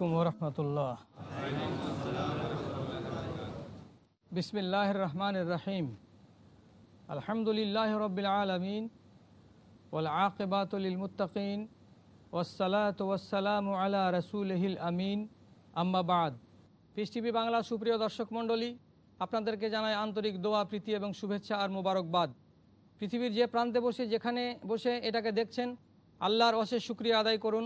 আলাইকুম রহমতুল্লাহ বিসমিল্লাহ রহমান রহিম আলহামদুলিল্লাহ রবিল আলমিন ওল আকিবাতুল মুতাকিন ওসালাত ওয়াসালাম আলা রসুলহিল আমিন। আম্মাবাদ পিস টিভি বাংলা সুপ্রিয় দর্শক মণ্ডলী, আপনাদেরকে জানায় আন্তরিক দোয়া, প্রীতি এবং শুভেচ্ছা আর মোবারকবাদ। পৃথিবীর যে প্রান্তে বসে, যেখানে বসে এটাকে দেখছেন, আল্লাহর অশেষ শুক্রিয়া আদায় করুন।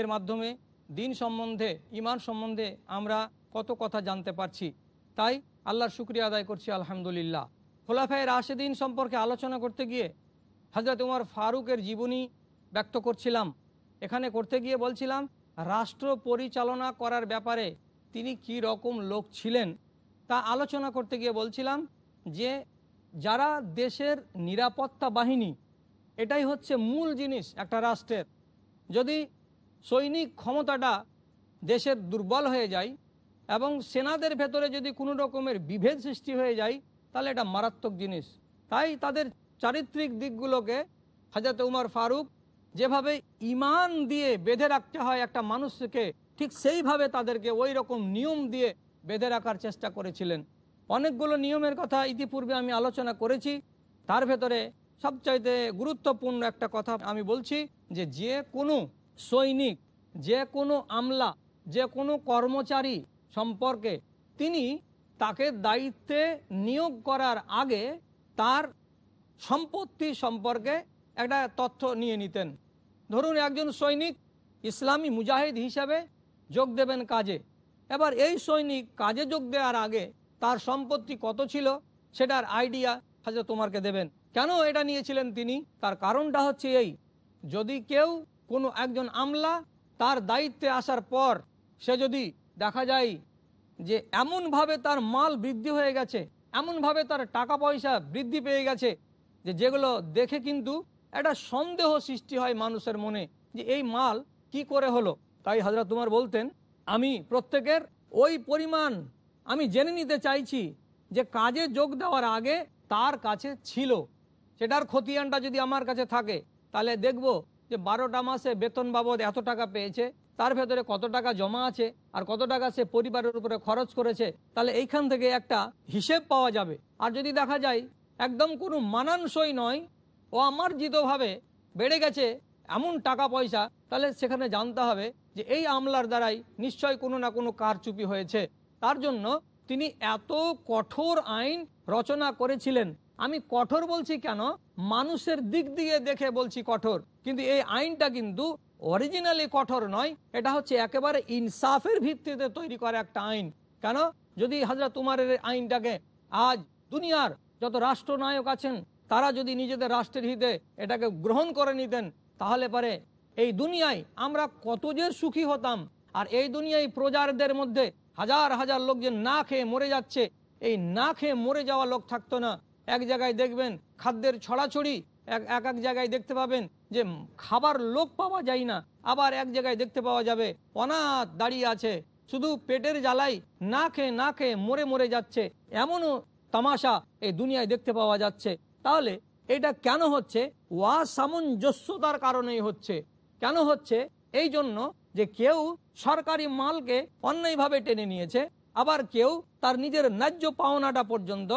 এর মাধ্যমে দিন সম্বন্ধে ইমান সম্বন্ধে আমরা কত কথা জানতে পারছি। তাই আল্লাহর শুক্রিয়া আদায় করছি, আলহামদুলিল্লাহ। খোলাফায় রাশেদিন সম্পর্কে আলোচনা করতে গিয়ে হজরত উমর ফারুকের জীবনী ব্যক্ত করছিলাম। এখানে করতে গিয়ে বলছিলাম, রাষ্ট্র পরিচালনা করার ব্যাপারে তিনি কি রকম লোক ছিলেন? তা আলোচনা করতে গিয়ে বলছিলাম যে, যারা দেশের নিরাপত্তা বাহিনী, এটাই হচ্ছে মূল জিনিস একটা রাষ্ট্রের। যদি সৈনিক ক্ষমতাটা দেশের দুর্বল হয়ে যায় এবং সেনাদের ভেতরে যদি কোনো রকমের বিভেদ সৃষ্টি হয়ে যায়, তাহলে এটা মারাত্মক জিনিস। তাই তাদের চারিত্রিক দিকগুলোকে হাজরত উমর ফারুক যেভাবে ইমান দিয়ে বেঁধে রাখতে হয় একটা মানুষকে, ঠিক সেইভাবে তাদেরকে ওই রকম নিয়ম দিয়ে বেঁধে রাখার চেষ্টা করেছিলেন। অনেকগুলো নিয়মের কথা ইতিপূর্বে আমি আলোচনা করেছি। তার ভেতরে সবচাইতে গুরুত্বপূর্ণ একটা কথা আমি বলছি যে যে কোনো সৈনিক, যে কোনো আমলা, যে কোনো কর্মচারী সম্পর্কে তিনি তাকে দায়িত্বে নিয়োগ করার আগে তার সম্পত্তি সম্পর্কে একটা তথ্য নিয়ে নিতেন। ধরুন একজন সৈনিক ইসলামী মুজাহিদ হিসাবে যোগ দেবেন কাজে। এবার এই সৈনিক কাজে যোগ দেওয়ার আগে তার সম্পত্তি কত ছিল সেটার আইডিয়া হাজর তোমারকে দেবেন। কেন এটা নিয়েছিলেন তিনি? তার কারণটা হচ্ছে এই। যদি কেউ কোনো একজন আমলা তার দায়িত্বে আসার পর সে যদি দেখা যায় যে এমনভাবে তার মাল বৃদ্ধি হয়ে গেছে, এমনভাবে তার টাকা পয়সা বৃদ্ধি পেয়ে গেছে যে যেগুলো দেখে কিন্তু একটা সন্দেহ সৃষ্টি হয় মানুষের মনে যে এই মাল কি করে হলো। তাই হাজরা তোমার বলতেন, আমি প্রত্যেকের ওই পরিমাণ আমি জেনে নিতে চাইছি যে কাজে যোগ দেওয়ার আগে তার কাছে ছিল। সেটার খতিয়ানটা যদি আমার কাছে থাকে, তাহলে দেখব যে বারোটা মাসে বেতন বাবদ এত টাকা পেয়েছে, তার ভেতরে কত টাকা জমা আছে আর কত টাকা সে পরিবারের উপরে খরচ করেছে, তাহলে এইখান থেকে একটা হিসেব পাওয়া যাবে। আর যদি দেখা যায় একদম কোনো মানানসই নয়, ও আমার্জিতভাবে বেড়ে গেছে এমন টাকা পয়সা, তাহলে সেখানে জানতে হবে যে এই আমলার দ্বারাই নিশ্চয় কোনো না কোনো কারচুপি হয়েছে। তার জন্য তিনি এত কঠোর আইন রচনা করেছিলেন আমি কঠোর বলছি কেন? মানুষের দিক দিয়ে দেখে বলছি কঠোর। কিন্তু এই আইনটা কিন্তু অরিজিনালি কঠোর নয়, এটা হচ্ছে একেবারে ইনসাফের ভিত্তিতে তৈরি করা একটা আইন। কেন? যদি হাজরা তুমারের আইনটাকে আজ দুনিয়ার যত রাষ্ট্রনায়ক আছেন, তারা যদি নিজেদের রাষ্ট্রের হিতে এটাকে গ্রহণ করে নিতেন, তাহলে পারে এই দুনিয়ায় আমরা কত যে সুখী হতাম, আর এই দুনিয়ায় প্রজারদের মধ্যে হাজার হাজার লোক যে না খেয়ে মরে যাচ্ছে। এই না খেয়ে মরে যাওয়া লোক থাকতো না। এক জায়গায় দেখবেন খাদ্যের ছড়াছড়ি, এক এক এক জায়গায় দেখতে পাবেন যে খাবার লোক পাওয়া যায় না। আবার এক জায়গায় দেখতে পাওয়া যাবে অনাথ দাঁড়িয়ে আছে, শুধু পেটের জ্বালাই না খেয়ে না খেয়ে মরে মরে যাচ্ছে। এমনও তামাশা এই দুনিয়ায় দেখতে পাওয়া যাচ্ছে। তাহলে এটা কেন হচ্ছে? ওয়া সামঞ্জস্যতার কারণেই হচ্ছে। কেন হচ্ছে? এই জন্য যে কেউ সরকারি মালকে অন্যায়ভাবে টেনে নিয়েছে, আবার কেউ তার নিজের ন্যায্য পাওনাটা পর্যন্ত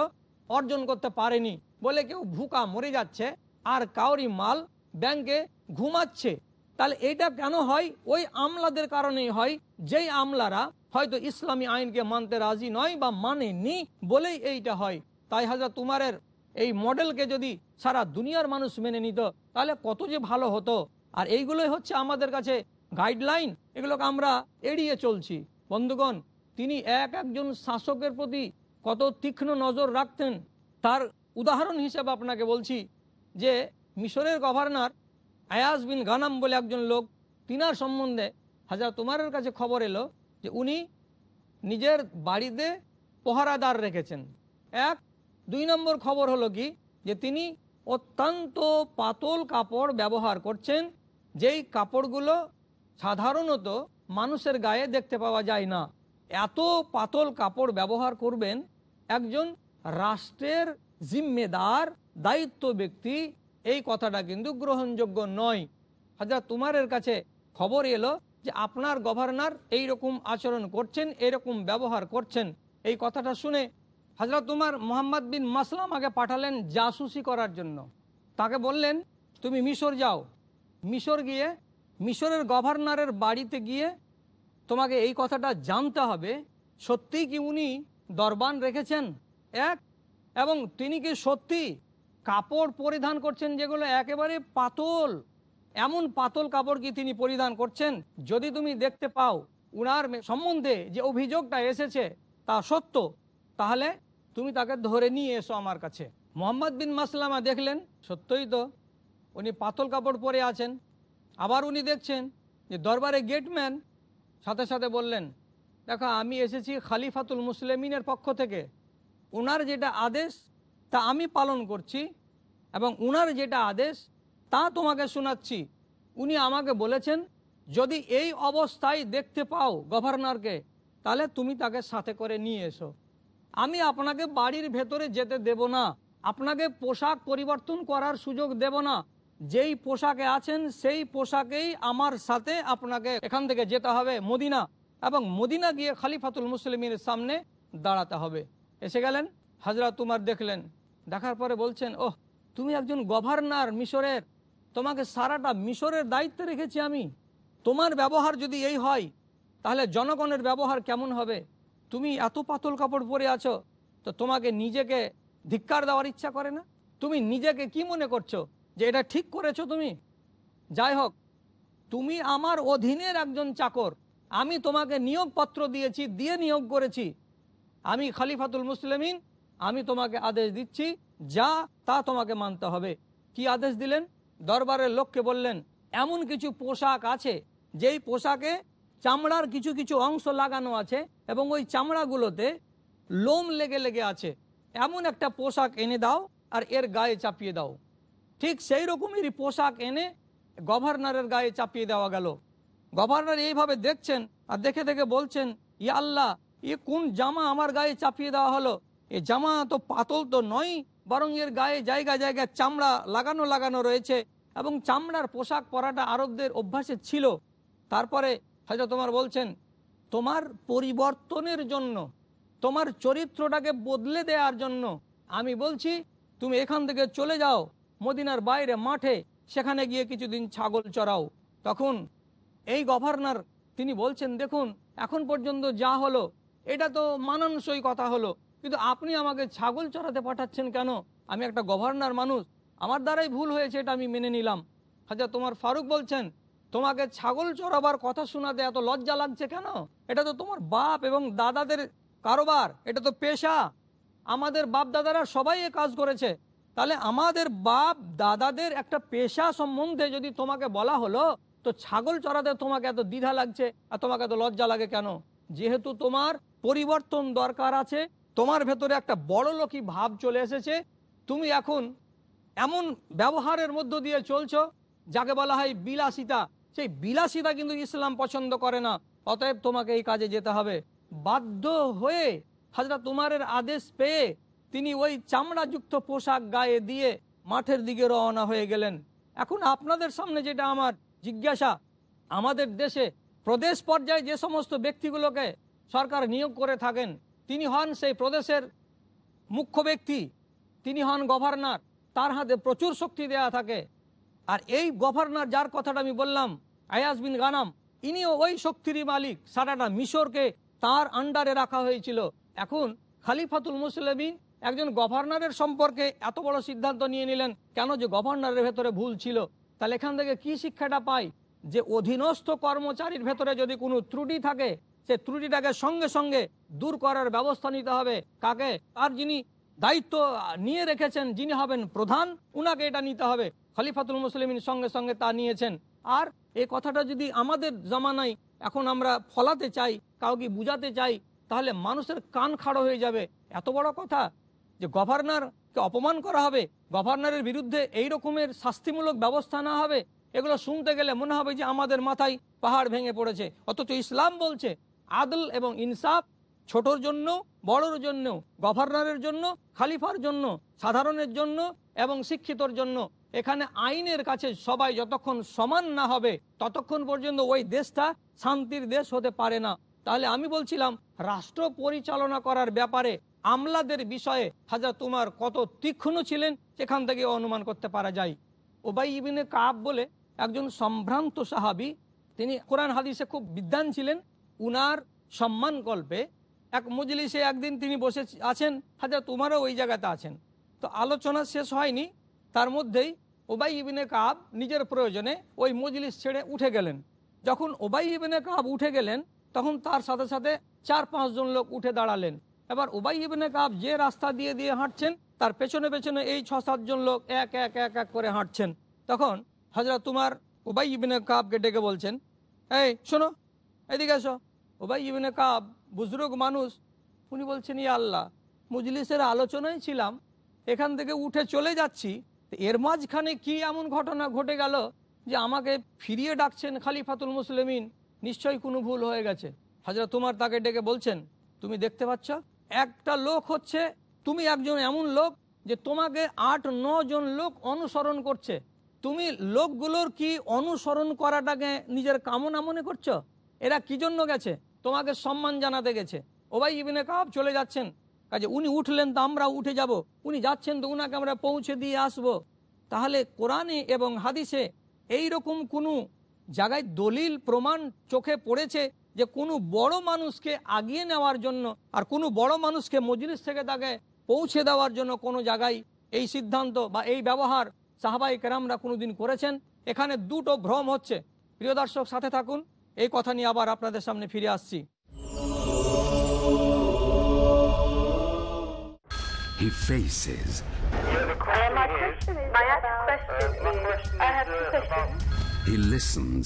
অর্জন করতে পারেনি বলে কেউ ভুকা মরে যাচ্ছে আর কাউরি মাল ব্যাংকে ঘুমাচ্ছে। তাহলে এটা কেন হয়? ওই আমলাদের কারণেই হয়। যেই আমলারা হয়তো ইসলামী আইনকে মানতে রাজি নয় বা মানেনি বলেই এইটা হয়। তাই হাজরা তোমারের এই মডেলকে যদি সারা দুনিয়ার মানুষ মেনে নিত, তাহলে কত যে ভালো হতো। আর এইগুলোই হচ্ছে আমাদের কাছে গাইডলাইন এগুলোকে আমরা এড়িয়ে চলছি। বন্ধুগণ, তিনি এক একজন শাসকের প্রতি কত তীক্ষ্ণ নজর রাখতেন। তার উদাহরণ হিসেবে আপনাকে বলছি যে, মিশরের গভর্নর আয়াজ বিন গানাম বলে একজন লোক, তিনার সম্বন্ধে হাজার তোমারের কাছে খবর এলো যে, উনি নিজের বাড়িতে পহারাদার রেখেছেন। এক, দুই নম্বর খবর হলো কি যে, তিনি অত্যন্ত পাতল কাপড় ব্যবহার করছেন, যেই কাপড়গুলো সাধারণত মানুষের গায়ে দেখতে পাওয়া যায় না। এত পাতল কাপড় ব্যবহার করবেন একজন রাষ্ট্রের জিম্মেদার, দায়িত্ব ব্যক্তি, এই কথাটা কিন্তু গ্রহণযোগ্য নয়। হাজার তোমারের কাছে খবর এলো যে আপনার গভর্নর এই রকম আচরণ করছেন, এরকম ব্যবহার করছেন। এই কথাটা শুনে হাজরা তোমার মোহাম্মদ বিন মাসলাম আগে পাঠালেন জাসুসি করার জন্য। তাকে বললেন, তুমি মিশর যাও। মিশর গিয়ে, মিশরের গভর্নরের বাড়িতে গিয়ে তোমাকে এই কথাটা জানতে হবে। সত্যিই কি উনি দরবান রেখেছেন এক, এবং তিনি কি সত্যি কাপড় পরিধান করছেন যেগুলো একেবারে পাতল? এমন পাতল কাপড় কি তিনি পরিধান করছেন? যদি তুমি দেখতে পাও উনার সম্বন্ধে যে অভিযোগটা এসেছে তা সত্য, তাহলে তুমি তাকে ধরে নিয়ে এসো আমার কাছে। মোহাম্মদ বিন মাসলামা দেখলেন, সত্যই তো, উনি পাতল কাপড় পরে আছেন। আবার উনি দেখছেন যে দরবারে গেটম্যান সাথে সাথে বললেন দেখো, আমি এসেছি খালিফাতুল মুসলিমিনের পক্ষ থেকে। উনার যেটা আদেশ, তা আমি পালন করছি এবং উনার যেটা আদেশ, তা তোমাকে শোনাচ্ছি। উনি আমাকে বলেছেন, যদি এই অবস্থায় দেখতে পাও গভর্নরকে, তাহলে তুমি তাকে সাথে করে নিয়ে এসো। আমি আপনাকে বাড়ির ভেতরে যেতে দেব না। আপনাকে পোশাক পরিবর্তন করার সুযোগ দেব না। যেই পোশাকে আছেন, সেই পোশাকেই আমার সাথে আপনাকে এখান থেকে যেতে হবে, মদিনা। এবং মদিনা গিয়ে খালিফাতুল মুসলিমের সামনে দাঁড়াতে হবে। এসে গেলেন হাজরা তোমার দেখলেন, দেখার পরে বলছেন, ওহ, তুমি একজন গভর্নর মিশরের, তোমাকে সারাটা মিশরের দায়িত্বে রেখেছি আমি। তোমার ব্যবহার যদি এই হয়, তাহলে জনগণের ব্যবহার কেমন হবে? তুমি এত পাতল কাপড় পরে আছো, তো তোমাকে নিজেকে ধিক্কার দেওয়ার ইচ্ছা করে না? তুমি নিজেকে কি মনে করছ যে এটা ঠিক করেছ তুমি? যাই হোক, তুমি আমার অধীনের একজন চাকর আমি তোমাকে নিয়োগপত্র দিয়েছি, দিয়ে নিয়োগ করেছি। আমি খালিফাতুল মুসলিমিন, আমি তোমাকে আদেশ দিচ্ছি, যা তা তোমাকে মানতে হবে। কি আদেশ দিলেন? দরবারের লোককে বললেন, এমন কিছু পোশাক আছে, যেই পোশাকে চামড়ার কিছু কিছু অংশ লাগানো আছে এবং ওই চামড়াগুলোতে লোম লেগে লেগে আছে। এমন একটা পোশাক এনে দাও আর এর গায়ে চাপিয়ে দাও। ঠিক সেই রকমেরই পোশাক এনে গভর্নরের গায়ে চাপিয়ে দেওয়া গেল। গভর্নর এইভাবে দেখছেন আর দেখে দেখে বলছেন ইয়া আল্লাহ, এ কোন জামা আমার গায়ে চাপিয়ে দেওয়া হলো? এ জামা তো পাতল তো নয়, বরং এর গায়ে জায়গা জায়গায় চামড়া লাগানো লাগানো রয়েছে এবং চামড়ার পোশাক পরাটা আরবদের অভ্যাসে ছিল। তারপরে হয়তো তোমার বলছেন, তোমার পরিবর্তনের জন্য, তোমার চরিত্রটাকে বদলে দেওয়ার জন্য আমি বলছি, তুমি এখান থেকে চলে যাও, মদিনার বাইরে মাঠে, সেখানে গিয়ে কিছুদিন ছাগল চড়াও। তখন এই গভর্নর, তিনি বলছেন, দেখুন, এখন পর্যন্ত যা হলো, এটা তো মানানসই কথা হলো, কিন্তু আপনি আমাকে ছাগল চড়াতে পাঠাচ্ছেন কেন? আমি একটা গভর্নর মানুষ, আমার দ্বারাই ভুল হয়েছে, এটা আমি মেনে নিলাম। হাজার, তোমার ফারুক বলছেন, তোমাকে ছাগল চড়াবার কথা শোনাতে এত লজ্জা লাগছে কেন? এটা তো তোমার বাপ এবং দাদাদের কারোবার, এটা তো পেশা। আমাদের বাপ দাদারা সবাই এ কাজ করেছে। তাহলে আমাদের বাপ দাদাদের একটা পেশা সম্বন্ধে যদি তোমাকে বলা হলো তো ছাগল চড়াতে তোমাকে এত দ্বিধা লাগছে আর তোমাকে এত লজ্জা লাগে কেন? যেহেতু তোমার পরিবর্তন দরকার আছে, তোমার ভেতরে একটা বড় লোকই ভাব চলে এসেছে, তুমি এখন এমন ব্যবহারের মধ্য দিয়ে চলছো, যাকে বলা হয় বিলাসিতা। সেই বিলাসিতা কিন্তু ইসলাম পছন্দ করে না, অতএব তোমাকে এই কাজে যেতে হবে। বাধ্য হয়ে হাজরা তোমারের আদেশ পেয়ে তিনি ওই চামড়াযুক্ত পোশাক গায়ে দিয়ে মাঠের দিকে রওনা হয়ে গেলেন। এখন আপনাদের সামনে যেটা আমার জিজ্ঞাসা, আমাদের দেশে প্রদেশ পর্যায়ে যে সমস্ত ব্যক্তিগুলোকে সরকার নিয়োগ করে থাকেন, তিনি হন সেই প্রদেশের মুখ্য ব্যক্তি, তিনি হন গভর্নর, তার হাতে প্রচুর শক্তি দেয়া থাকে। আর এই গভর্নর যার কথাটা আমি বললাম, আয়াজ বিন গানাম, ইনিও ওই শক্তিরই মালিক, সারাটা মিশরকে তার আন্ডারে রাখা হয়েছিল। এখন খালিফাতুল মুসলিমিন একজন গভর্নরের সম্পর্কে এত বড় সিদ্ধান্ত নিয়ে নিলেন, কেন যে গভর্নরের ভেতরে ভুল ছিল। তাহলে এখান থেকে কি শিক্ষাটা পাই? যে অধীনস্থ কর্মচারীর ভেতরে যদি কোনো ত্রুটি থাকে, সে ত্রুটিটাকে সঙ্গে সঙ্গে দূর করার ব্যবস্থা নিতে হবে। কাকে? আর যিনি দায়িত্ব নিয়ে রেখেছেন, যিনি হবেন প্রধান, উনাকে এটা নিতে হবে। খলিফাতুল মুসলিমিন সঙ্গে সঙ্গে তা নিয়েছেন। আর এই কথাটা যদি আমাদের জমানায় এখন আমরা ফলাতে চাই, কাউকে বুঝাতে চাই, তাহলে মানুষের কান খাড়ো হয়ে যাবে। এত বড় কথা যে গভর্নরকে অপমান করা হবে? গভর্নরের বিরুদ্ধে এই রকমের শাস্তিমূলক ব্যবস্থা না হবে? এগুলো শুনতে গেলে মনে হবে যে আমাদের মাথায় পাহাড় ভেঙে পড়েছে। অথচ ইসলাম বলছে, আদল এবং ইনসাফ ছোটর জন্য, বড়র জন্য, গভর্নরের জন্য, খালিফার জন্য, সাধারণের জন্য এবং শিক্ষিতর জন্য। এখানে আইনের কাছে সবাই যতক্ষণ সমান না হবে, ততক্ষণ পর্যন্ত ওই দেশটা শান্তির দেশ হতে পারে না। তাহলে আমি বলছিলাম, রাষ্ট্র পরিচালনা করার ব্যাপারে আমলাদের বিষয়ে হাজার তোমার কত তীক্ষ্ণ ছিলেন, সেখান থেকে অনুমান করতে পারা যায়। ওবাই ইবিনে কাব বলে একজন সম্ভ্রান্ত সাহাবি, তিনি কোরআন হাদিসে খুব বিদ্যান ছিলেন। উনার সম্মান গল্পে এক মজলিসে একদিন তিনি বসে আছেন হাজার তোমারও ওই জায়গাতে আছেন। তো আলোচনা শেষ হয়নি, তার মধ্যেই ওবাই ইবিনে কাব নিজের প্রয়োজনে ওই মজলিস ছেড়ে উঠে গেলেন। যখন ওবাই ইবিনে কাব উঠে গেলেন, তখন তার সাথে সাথে চার পাঁচজন লোক উঠে দাঁড়ালেন। এবার ওবাই ইবিনে কাব যে রাস্তা দিয়ে দিয়ে হাঁটছেন, তার পেছনে পেছনে এই ছ সাতজন লোক এক এক এক এক করে হাঁটছেন। তখন হজরত তোমার ওবাই ইবিনে কাবকে ডেকে বলছেন, এই, শোনো, এদিকে এসো। ওবাই ইবিনে কাব বুজরুগ মানুষ, উনি বলছেন ই আল্লাহ, মুজলিসের আলোচনায় ছিলাম, এখান থেকে উঠে চলে যাচ্ছি এর মাঝখানে কি এমন ঘটনা ঘটে গেল যে আমাকে ফিরিয়ে ডাকছেন খালিফাতুল মুসলিমিন? নিশ্চয়ই কোনো ভুল হয়ে গেছে। হাজরা তোমার তাকে ডেকে বলছেন, তুমি দেখতে পাচ্ছ? একটা লোক হচ্ছে, তুমি একজন এমন লোক যে তোমাকে আট জন লোক অনুসরণ করছে। তুমি লোকগুলোর কি অনুসরণ করাটাকে নিজের কামনা মনে করছ? এরা কি জন্য গেছে? তোমাকে সম্মান জানাতে গেছে। ওবাই ইবিনে কাব চলে যাচ্ছেন। কাজে উনি উঠলেন তো আমরা উঠে যাব। উনি যাচ্ছেন তো উনাকে আমরা পৌঁছে দিয়ে আসব। তাহলে কোরআনে এবং হাদিসে এই রকম কোনো জায়গায় দলিল প্রমাণ চোখে পড়েছে? যে কোনো বড় মানুষকে আগিয়ে নেওয়ার জন্য আর কোনো বড় মানুষকে মজলিস থেকে তাকে পৌঁছে দেওয়ার জন্য কোনো জায়গায় এই সিদ্ধান্ত বা এই ব্যবহার সাহাবাই কেরামরা কোনো দিন করেছেন এখানে দুটো ভ্রম হচ্ছে প্রিয় দর্শক সাথে থাকুন এই কথা নিয়ে আবার আপনাদের সামনে ফিরে আসছি He faces. My question is My about, question is- question I have two questions. He listens.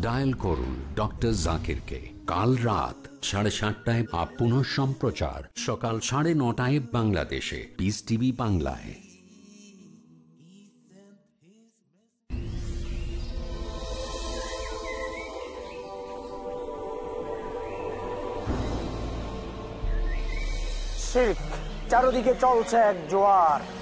Dial করুন ডক্টর জাকিরকে কাল রাত সাড়ে সাতটায় আপ পুনঃ সম্প্রচার। সকাল সাড়ে নটায় বাংলাদেশে। পিস টিভি বাংলায়। চারদিকে চলছে এক জোয়ার।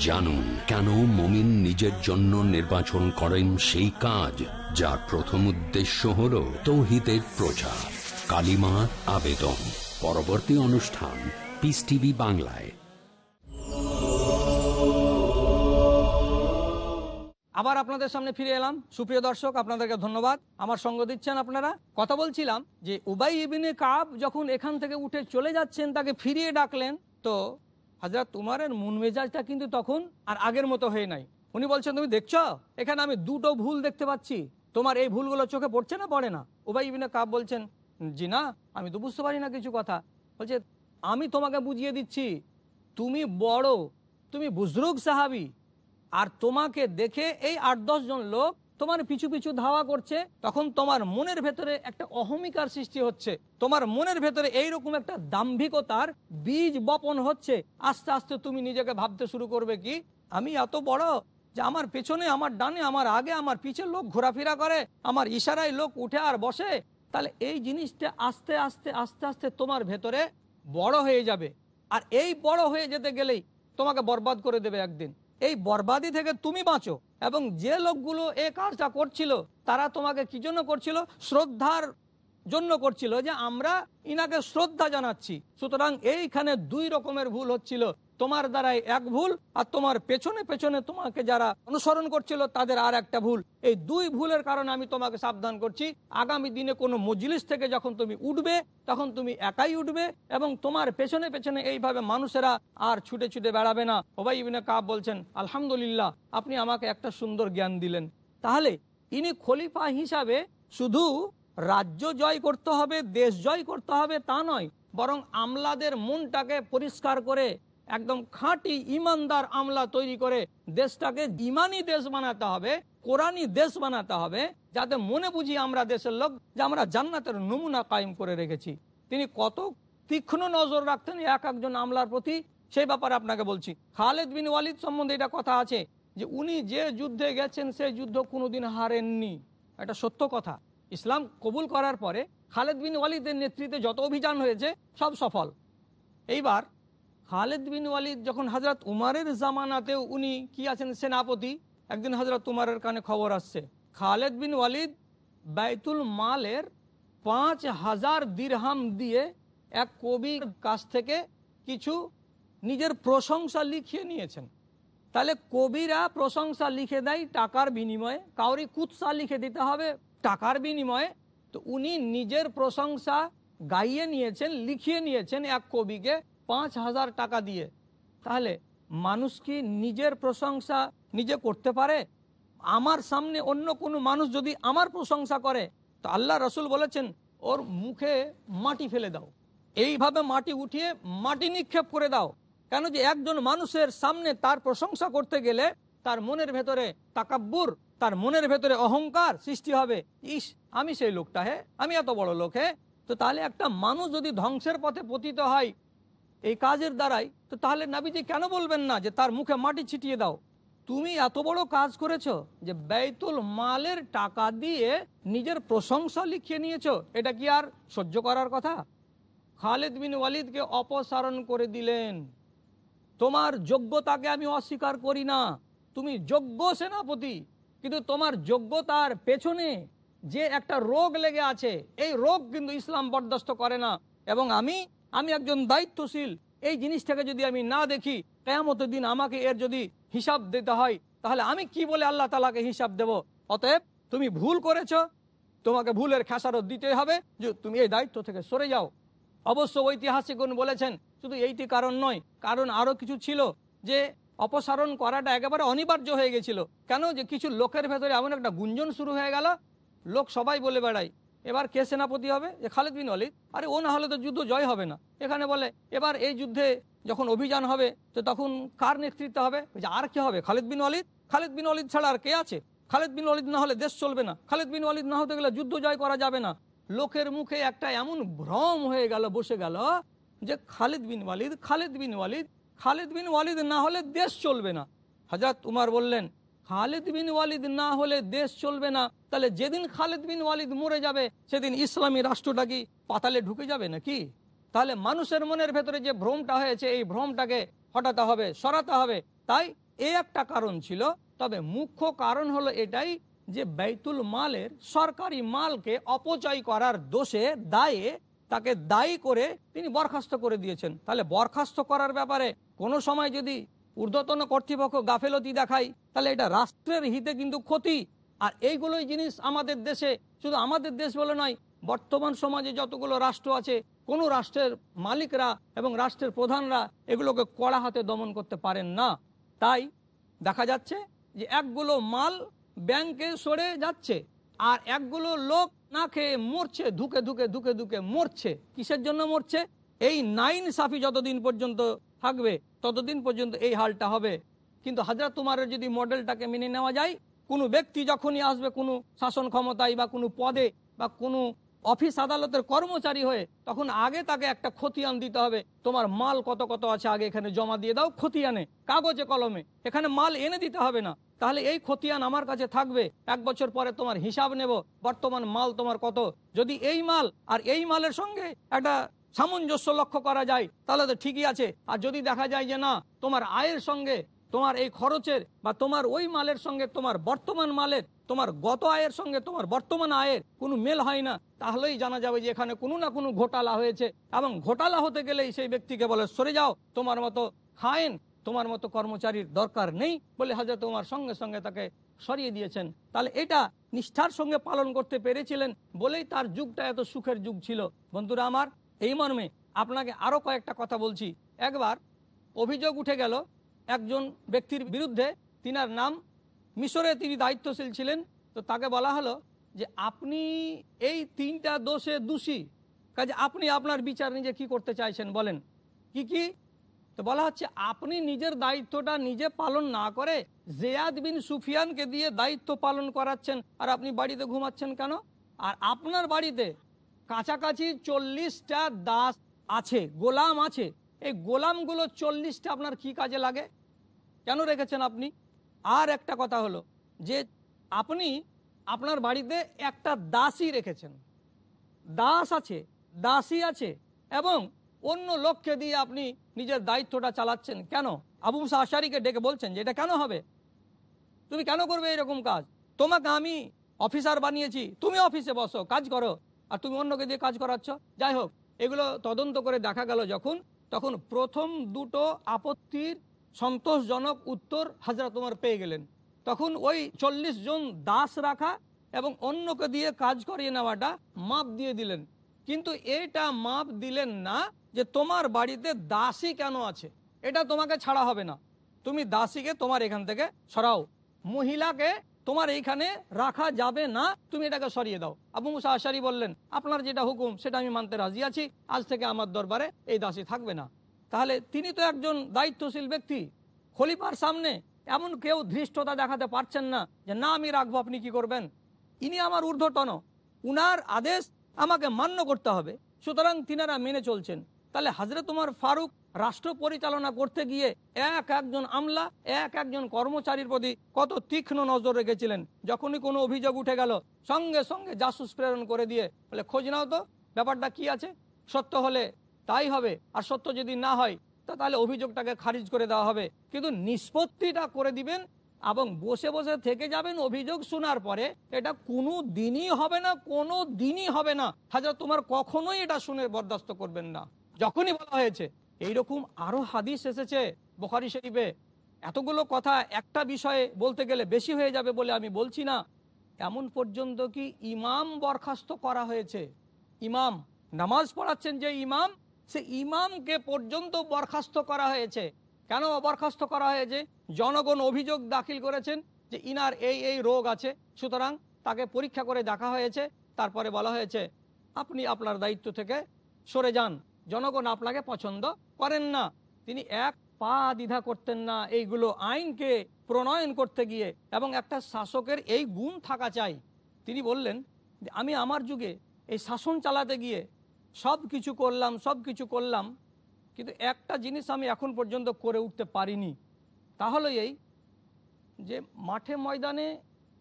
জানুন কেন মমিন নিজের জন্য নির্বাচন করেন সেই কাজ, যার প্রথম উদ্দেশ্য হল তৌহিদের প্রচার। কালিমার আবেদন। পরবর্তী অনুষ্ঠান পিস টিভি বাংলায়। আবার আপনাদের সামনে ফিরে এলাম। সুপ্রিয় দর্শক, আপনাদেরকে ধন্যবাদ। আমার সঙ্গ দিচ্ছেন আপনারা। কথা বলছিলাম যে উবাই ইবিনে কাব যখন এখান থেকে উঠে চলে যাচ্ছেন, তাকে ফিরিয়ে ডাকলেন, তো হাজরত উমারের মন মেজাজটা কিন্তু তখন আর আগের মতো হয়ে নাই। উনি বলছেন, তুমি দেখছ? এখানে আমি দুটো ভুল দেখতে পাচ্ছি। তোমার এই ভুলগুলো চোখে পড়ছে না, পড়ে না? উবাই ইবিনে কাব বলছেন, জি না, আমি তো বুঝতে পারি না কিছু কথা। বলছে, আমি তোমাকে বুঝিয়ে দিচ্ছি, তুমি বড়, তুমি বুজরুগ সাহাবি, আর তোমাকে দেখে এই আট জন লোক তোমার পিছু পিছু ধাওয়া করছে, তখন তোমার মনের ভেতরে একটা অহমিকার সৃষ্টি হচ্ছে। তোমার মনের ভেতরে এইরকম একটা দাম্ভিকতার বীজ বপন হচ্ছে। আস্তে আস্তে তুমি নিজেকে ভাবতে শুরু করবে কি, আমি এত বড় যে আমার পেছনে, আমার ডানে, আমার আগে, আমার পিছে লোক ঘোরাফেরা করে, আমার ইশারায় লোক উঠে আর বসে, তাহলে এই জিনিসটা আস্তে আস্তে আস্তে আস্তে তোমার ভেতরে বড় হয়ে যাবে। আর এই বড় হয়ে যেতে গেলেই তোমাকে বরবাদ করে দেবে একদিন। এই বরবাদি থেকে তুমি বাঁচো। এবং যে লোকগুলো এ কাজটা করছিল, তারা তোমাকে কি জন্য করছিল? শ্রদ্ধার জন্য করছিল যে আমরা ইনাকে শ্রদ্ধা জানাচ্ছি। সুতরাং এইখানে দুই রকমের ভুল হচ্ছিল। তোমার দ্বারাই এক ভুল আর তোমার পেছনে পেছনে তোমাকে যারা অনুসরণ করছিল, তাদের আর একটা ভুল। এই দুই ভুলের কারণে আমি তোমাকে সাবধান করছি। আগামী দিনে কোনো মজলিস থেকে যখন তুমি উঠবে, তখন তুমি একাই উঠবে এবং তোমার পেছনে পেছনে এইভাবে মানুষেরা আর ছুটে ছুটে বেড়াবে না। ওবাই ইবিনে কাব বলছেন, আলহামদুলিল্লাহ, আপনি আমাকে একটা সুন্দর জ্ঞান দিলেন। তাহলে ইনি খলিফা হিসাবে শুধু রাজ্য জয় করতে হবে, দেশ জয় করতে হবে তা নয়, বরং আমলাদের মনটাকে পরিষ্কার করে একদম খাঁটি ইমানদার আমলা তৈরি করে দেশটাকে ইমানি দেশ বানাতে হবে, কোরআনই দেশ বানাতে হবে, যাতে মনে বুঝি আমরা দেশের লোক যে আমরা জান্নাতের নমুনা কায়েম করে রেখেছি। তিনি কত তীক্ষ্ণ নজর রাখতেন এক একজন আমলার প্রতি। সেই ব্যাপারে আপনাকে বলছি, খালেদ বিন ওয়ালিদ সম্বন্ধে এটা কথা আছে যে উনি যে যুদ্ধে গেছেন সেই যুদ্ধ কোনোদিন হারেননি। এটা সত্য কথা। ইসলাম কবুল করার পরে খালেদ বিন ওয়ালিদের নেতৃত্বে যত অভিযান হয়েছে সব সফল। এইবার খালেদ বিন ওয়ালিদ যখন হজরত উমারের জামানাতেও উনি কি আছেন, সেনাপতি? একদিন হজরত উমারের কানে খবর আসছে। খালেদ বিন ওয়ালিদ বাইতুল মালের পাঁচ হাজার দিরহাম দিয়ে এক কবির কাছ থেকে কিছু নিজের প্রশংসা লিখিয়ে নিয়েছেন। তাহলে কবিরা প্রশংসা লিখে দেয় টাকার বিনিময়ে, কাউরি কুৎসা লিখে দিতে হবে টাকার বিনিময়ে। তো উনি নিজের প্রশংসা গাইয়ে নিয়েছেন, লিখিয়ে নিয়েছেন এক কবিকে। পাঁচ হাজার টাকা দিয়ে, তাহলে মানুষ কি নিজের প্রশংসা নিজে করতে পারে? আমার সামনে অন্য কোনো মানুষ যদি আমার প্রশংসা করে, তো আল্লাহ রসুল বলেছেন, ওর মুখে মাটি ফেলে দাও। এইভাবে মাটি উঠিয়ে মাটি নিক্ষেপ করে দাও। কেন যে একজন মানুষের সামনে তার প্রশংসা করতে গেলে তার মনের ভেতরে তাকাব্বুর, তার মনের ভেতরে অহংকার সৃষ্টি হবে। ইস, আমি সেই লোকটা হে, আমি এত বড় লোক হে। তো তাহলে একটা মানুষ যদি ধ্বংসের পথে পতিত হয় এই কাজের দ্বারাই, তো তাহলে নাবিজি কেন বলবেন না যে তার মুখে মাটি ছিটিয়ে দাও? তুমি এত বড় কাজ করেছ যে ব্যয়তুল মালের টাকা দিয়ে নিজের প্রশংসা লিখিয়ে নিয়েছো, এটা কি আর সহ্য করার কথা? খালেদ বিন ওয়ালিদকে অপসারণ করে দিলেন। তোমার যোগ্যতাকে আমি অস্বীকার করি না। তুমি যোগ্য সেনাপতি, কিন্তু তোমার যোগ্যতার পেছনে যে একটা রোগ লেগে আছে, এই রোগ কিন্তু ইসলাম বরদাস্ত করে না। এবং আমি আমি একজন দায়িত্বশীল। এই জিনিসটাকে যদি আমি না দেখি, কেয়ামতের দিন আমাকে এর যদি হিসাব দিতে হয়, তাহলে আমি কি বলে আল্লাহ তালাকে হিসাব দেব? অতএব তুমি ভুল করেছ, তোমাকে ভুলের খেসারত দিতে হবে যে তুমি এই দায়িত্ব থেকে সরে যাও। অবশ্য ঐতিহাসিকগণ বলেছেন, শুধু এইটি কারণ নয়, কারণ আরও কিছু ছিল যে অপসারণ করাটা একেবারে অনিবার্য হয়ে গেছিল। কেন? যে কিছু লোকের ভেতরে এমন একটা গুঞ্জন শুরু হয়ে গেল, লোক সবাই বলে বেড়ায় এবার কে সেনাপতি হবে? যে খালেদ বিন অলিদ আরে ও না হলে তো যুদ্ধ জয় হবে না। এখানে বলে, এবার এই যুদ্ধে যখন অভিযান হবে, তো তখন কার নেতৃত্ব হবে? যে আর কে হবে? খালেদ বিন অলিদ খালেদ বিন অলিদ ছাড়া আর কে আছে? খালেদ বিন অলিদ না হলে দেশ চলবে না। খালেদ বিন অলিদ না হতে গেলে যুদ্ধ জয় করা যাবে না। লোকের মুখে একটা এমন ভ্রম হয়ে গেল, বসে গেল, যে খালিদ বিন ওয়ালিদ, খালিদ বিন ওয়ালিদ, খালিদ বিন ওয়ালিদ না হলে দেশ চলবে না। হজরত উমার বললেন খালিদ বিন ওয়ালিদ না হলে দেশ চলবে না। তাহলে যেদিন খালিদ বিন ওয়ালিদ মরে যাবে, সেদিন ইসলামী রাষ্ট্রটা কি পাতালে ঢুকে যাবে নাকি? তাহলে মানুষের মনের ভেতরে যে ভ্রমটা হয়েছে, এই ভ্রমটাকে হটাতে হবে, সরাতে হবে। তাই এ একটা কারণ ছিল। তবে মুখ্য কারণ হলো এটাই যে বাইতুল মালের সরকারি মালকে অপচয় করার দোষে দায়ে তাকে দায়ী করে তিনি বরখাস্ত করে দিয়েছেন। তাহলে বরখাস্ত করার ব্যাপারে কোনো সময় যদি ঊর্ধ্বতন কর্তৃপক্ষ গাফেলতি দেখায়, তাহলে এটা রাষ্ট্রের হিতে কিন্তু ক্ষতি। আর এইগুলোই জিনিস আমাদের দেশে, শুধু আমাদের দেশ বলে নয়, বর্তমান সমাজে যতগুলো রাষ্ট্র আছে, কোনো রাষ্ট্রের মালিকরা এবং রাষ্ট্রের প্রধানরা এগুলোকে কড়া হাতে দমন করতে পারেন না। তাই দেখা যাচ্ছে যে একগুলো মাল ব্যাংকে সরে যাচ্ছে, আর একগুলো লোক না খেয়ে মরছে, ধুকে ধুকে ধুকে ধুকে মরছে। কিসের জন্য মরছে? এই নাইন সাফি যতদিন পর্যন্ত থাকবে, ততদিন পর্যন্ত এই হালটা হবে। কিন্তু হাজরা তোমারের যদি মডেলটাকে মেনে নেওয়া যায়, কোনো ব্যক্তি যখনই আসবে, কোনো শাসন ক্ষমতায় বা কোনো পদে বা কোনো অফিস আদালতের কর্মচারী হয়ে, তখন আগে তাকে একটা খতিয়ান দিতে হবে। তোমার মাল কত কত আছে আগে এখানে জমা দিয়ে দাও খতিয়ানে, কাগজে কলমে। এখানে মাল এনে দিতে হবে না। তাহলে এই খতিয়ান আমার কাছে থাকবে, এক বছর পরে তোমার হিসাব নেব, বর্তমান মাল তোমার কত। যদি এই মাল আর এই মালের সঙ্গে একটা সামঞ্জস্য লক্ষ্য করা যায়, তাহলে তো ঠিকই আছে। আর যদি দেখা যায় যে না, তোমার আয়ের সঙ্গে, তোমার এই খরচের বা তোমার ওই মালের সঙ্গে তোমার বর্তমান মালের, তোমার গত আয়ের সঙ্গে তোমার বর্তমান আয়ের কোনো মেল হয় না, তাহলেই জানা যাবে যে এখানে কোনো না কোনো ঘোটালা হয়েছে। এবং ঘোটালা হতে গেলেই সেই ব্যক্তিকে বলে, সরে যাও, তোমার মতো খায়েন, তোমার মতো কর্মচারীর দরকার নেই, বলে হাজার তোমার সঙ্গে সঙ্গে তাকে সরিয়ে দিয়েছেন। তাহলে এটা নিষ্ঠার সঙ্গে পালন করতে পেরেছিলেন বলেই তার যুগটা এত সুখের যুগ ছিল। বন্ধুরা আমার এই মর্মে আপনাকে আরও কয়েকটা কথা বলছি। একবার অভিযোগ উঠে গেল, একজন ব্যক্তির বিরুদ্ধে তিনার নাম মিশরে তিনি দায়িত্বশীল ছিলেন। তো তাকে বলা হলো যে, আপনি এই তিনটা দোষে দোষী। কাজে আপনি আপনার বিচার নিজে কি করতে চাইছেন বলেন। কি কি? তো বলা হচ্ছে, আপনি নিজের দায়িত্বটা নিজে পালন না করে জেয়াদ বিন সুফিয়ানকে দিয়ে দায়িত্ব পালন করাচ্ছেন আর আপনি বাড়িতে ঘুমাচ্ছেন কেন? আর আপনার বাড়িতে কাছাকাছি চল্লিশটা দাস আছে, গোলাম আছে। এই গোলামগুলো চল্লিশটা আপনার কি কাজে লাগে? কেন রেখেছেন আপনি? আর একটা কথা হলো যে আপনি আপনার বাড়িতে একটা দাসী রেখেছেন। দাস আছে, দাসী আছে এবং অন্য লোককে দিয়ে আপনি নিজের দায়িত্বটা চালাচ্ছেন। কেন? আবু মুসা আশারিকে ডেকে বলছেন যে এটা কেন হবে? তুমি কেন করবে এরকম কাজ? তোমাকে আমি অফিসার বানিয়েছি, তুমি অফিসে বসো, কাজ করো। আর তুমি অন্যকে দিয়ে কাজ করাচ্ছ। যাই হোক, এগুলো তদন্ত করে দেখা গেল যখন, তখন প্রথম দুটো আপত্তির সন্তোষজনক উত্তর হাজরা তোমার পেয়ে গেলেন। তখন ওই চল্লিশ জন দাস রাখা এবং অন্যকে দিয়ে কাজ করিয়ে নেওয়াটা মাপ দিয়ে দিলেন। কিন্তু এটা মাপ দিলেন না যে তোমার বাড়িতে দাসী কেন আছে। এটা তোমাকে ছাড়া হবে না। তুমি দাসীকে তোমার এখান থেকে সরাও। মহিলাকে তোমার এইখানে রাখা যাবে না, তুমি এটাকে সরিয়ে দাও। আবু মুসা আশারি বললেন, আপনার যেটা হুকুম, সেটা আমি মানতে রাজি আছি। আজ থেকে আমার দরবারে এই দাসী থাকবে না। তাহলে তিনি তো একজন দায়িত্বশীল ব্যক্তি, খলিফার সামনে এমন কেউ ধৃষ্টতা দেখাতে পারছেন না যে, না, আমি রাখব, আপনি কি করবেন? ইনি আমার ঊর্ধ্বতন। উনার আদেশ আমাকে মান্য করতে হবে, সুতরাং তিনারা মেনে চলছেন। তাহলে হাজরত তোমার ফারুক রাষ্ট্র পরিচালনা করতে গিয়ে এক একজন আমলা, এক একজন কর্মচারীর প্রতি কত তীক্ষ্ণ নজর রেখেছিলেন। যখনই কোনো অভিযোগ উঠে গেল, সঙ্গে সঙ্গে জাসুস প্রেরণ করে দিয়ে বলে, খোঁজ নাও তো, ব্যাপারটা কি আছে? সত্য হলে তাই হবে, আর সত্য যদি না হয়, তা তাহলে অভিযোগটাকে খারিজ করে দেওয়া হবে। কিন্তু নিষ্পত্তিটা করে দিবেন এবং বসে বসে থেকে যাবেন অভিযোগ শোনার পরে, এটা কোনো দিনই হবে না, কোনো দিনই হবে না। হাজার তোমার কখনোই এটা শুনে বরদাস্ত করবেন না। যখনই বলা হয়েছে এইরকম আরও হাদিস এসেছে বোখারি শরীফে। এতগুলো কথা একটা বিষয়ে বলতে গেলে বেশি হয়ে যাবে বলে আমি বলছি না। এমন পর্যন্ত কি ইমাম বরখাস্ত করা হয়েছে? ইমাম, নামাজ পড়াচ্ছেন যে ইমাম, সে ইমামকে পর্যন্ত বরখাস্ত করা হয়েছে। কেন বরখাস্ত করা হয়েছে? জনগণ অভিযোগ দাখিল করেছেন যে ইনার এই এই রোগ আছে, সুতরাং তাকে পরীক্ষা করে দেখা হয়েছে, তারপরে বলা হয়েছে, আপনি আপনার দায়িত্ব থেকে সরে যান। জনগণ আপনাকে পছন্দ করেন না। তিনি এক পা দ্বিধা করতেন না। এইগুলো আইনকে প্রণয়ন করতে গিয়ে এবং একটা শাসকের এই গুণ থাকা চাই। তিনি বললেন যে আমি আমার যুগে এই শাসন চালাতে গিয়ে সব কিছু করলাম, সব কিছু করলাম, কিন্তু একটা জিনিস আমি এখন পর্যন্ত করে উঠতে পারিনি। তাহলে এই যে মাঠে ময়দানে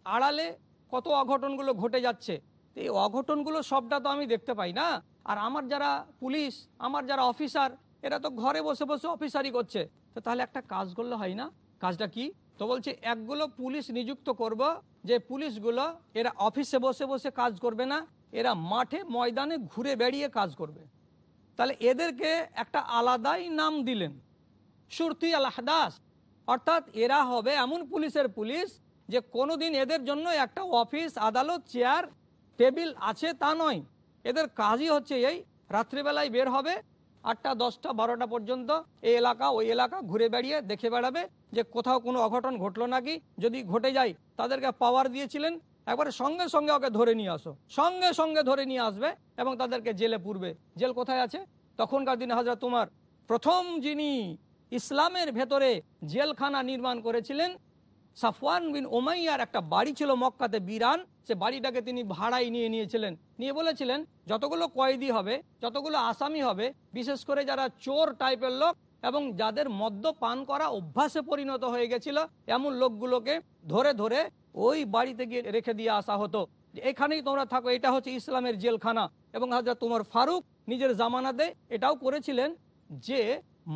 আড়ালে কত অঘটনগুলো ঘটে যাচ্ছে। এই অঘটনগুলো সবটা তো আমি দেখতে পাই না। আর আমার যারা পুলিশ, আমার যারা অফিসার, এরা তো ঘরে বসে বসে অফিসারই করছে। তো তাহলে একটা কাজ করলে হয় না? কাজটা কি? তো বলছে, একগুলো পুলিশ নিযুক্ত করব যে পুলিশগুলো এরা অফিসে বসে বসে কাজ করবে না, এরা মাঠে ময়দানে ঘুরে বেড়িয়ে কাজ করবে। তাহলে এদেরকে একটা আলাদাই নাম দিলেন। সুরতি আলাহদাস অর্থাৎ এরা হবে এমন পুলিশের পুলিশ যে কোনোদিন এদের জন্য একটা অফিস, আদালত, চেয়ার, টেবিল আছে তা নয়। এদের কাজই হচ্ছে এই, রাত্রিবেলায় বের হবে আটটা, দশটা, বারোটা পর্যন্ত এই এলাকা, ওই এলাকা ঘুরে বেড়িয়ে দেখে বেড়াবে যে কোথাও কোনো অঘটন ঘটলো নাকি। যদি ঘটে যায়, তাদেরকে পাওয়ার দিয়েছিলেন, একবারে সঙ্গে সঙ্গে ওকে ধরে নিয়ে আসো। সঙ্গে সঙ্গে ধরে নিয়ে আসবে এবং তাদেরকে জেলে পুরবে। জেল কোথায় আছে? তখনকার দিনে হাজরা তোমার। প্রথম যিনি ইসলামের ভেতরে জেলখানা নির্মাণ করেছিলেন সাফওয়ান বিন ওমাইয়ার একটা বাড়ি ছিল মক্কাতে, বিরান। সে বাড়িটাকে তিনি ভাড়াই নিয়ে নিয়েছিলেন। নিয়ে বলেছিলেন, যতগুলো কয়েদি হবে, যতগুলো আসামি হবে, বিশেষ করে যারা চোর টাইপের লোক এবং যাদের মদ্য পান করা অভ্যাসে পরিণত হয়ে গেছিল, এমন লোকগুলোকে ধরে ধরে ওই বাড়িতে গিয়ে রেখে দিয়ে আসা হতো। এখানেই তোমরা থাকো, এটা হচ্ছে ইসলামের জেলখানা। এবং হাজরা তোমার ফারুক নিজের জামানাতে এটাও করেছিলেন যে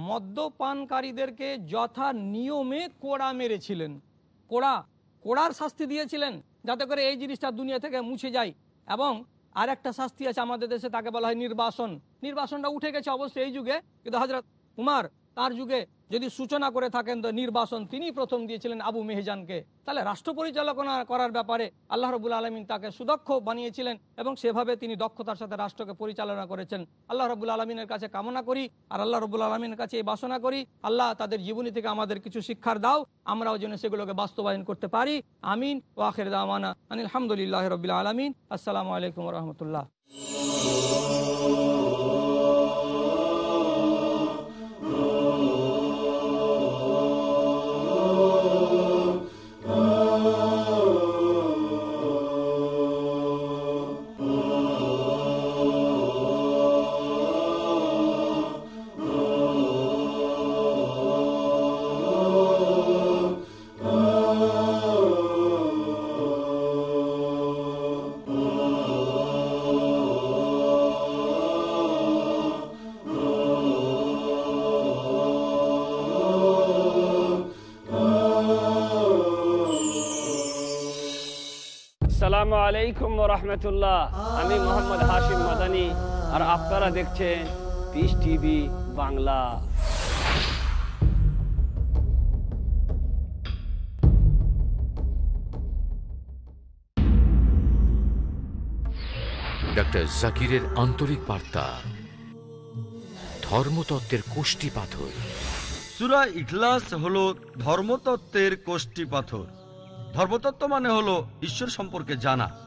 মদ্যপানকারীদেরকে যথা নিয়মে কোড়া মেরেছিলেন। কোড়া, কোড়ার শাস্তি দিয়েছিলেন যাতে করে এই জিনিসটা দুনিয়া থেকে মুছে যায়। এবং আর একটা শাস্তি আছে আমাদের দেশে, তাকে বলা হয় নির্বাসন। নির্বাসনটা উঠে গেছে অবশ্যই এই যুগে, কিন্তু হজরত উমার তার যুগে যদি সূচনা করে থাকেন তো নির্বাসন তিনি প্রথম দিয়েছিলেন আবু মেহজানকে। তাহলে রাষ্ট্র পরিচালনা করার ব্যাপারে আল্লাহ রবুল আলমিন তাকে সুদক্ষ বানিয়েছিলেন এবং সেভাবে তিনি দক্ষতার সাথে রাষ্ট্রকে পরিচালনা করেছেন। আল্লাহ রবুল আলমিনের কাছে কামনা করি, আর আল্লাহ রবুল আলমিনের কাছে এই বাসনা করি, আল্লাহ তাদের জীবনী থেকে আমাদের কিছু শিক্ষার দাও, আমরাও যেন সেগুলোকে বাস্তবায়ন করতে পারি। আমিন। ও আখের দামানা আনিল আলহামদুলিল্লাহ রবিল আলমিন। আসসালামু আলাইকুম রহমতুল্লাহ। রহমতুল্লাহ আমি মোহাম্মদ হাশিম মাদানি আর আপনারা দেখছেন পিস টিভি বাংলা। ডক্টর জাকিরের আন্তরিক বার্তা। ধর্মতত্ত্বের কোষ্টি পাথর। সুরা ইখলাস হলো ধর্মতত্ত্বের কোষ্টি পাথর। ধর্মতত্ত্ব মানে হলো ঈশ্বর সম্পর্কে জানা।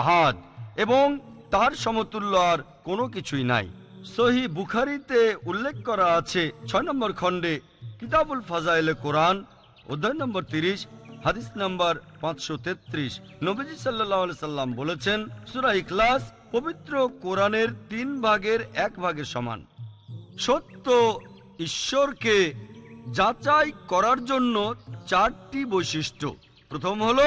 আহাদ, এবং তার সমতুল্য আর কোনো কিছুই নাই। সহি বুখারিতে উল্লেখ করা আছে, ছয় নম্বর খণ্ডে, কিতাবুল ফাজাইলে কোরআন, অধ্যায় নম্বর তিরিশ, হাদিস নম্বর পাঁচশো তেত্রিশ। নবীজি সাল্লাহ সাল্লাম বলেছেন, সুরা ইখলাস পবিত্র কোরআনের তিন ভাগের এক ভাগের সমান। সত্য ঈশ্বরকে যাচাই করার জন্য চারটি বৈশিষ্ট্য। প্রথম হলো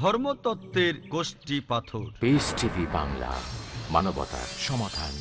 ধর্মতত্ত্বের গোষ্ঠী পাথর। বাংলা মানবতার সমাধান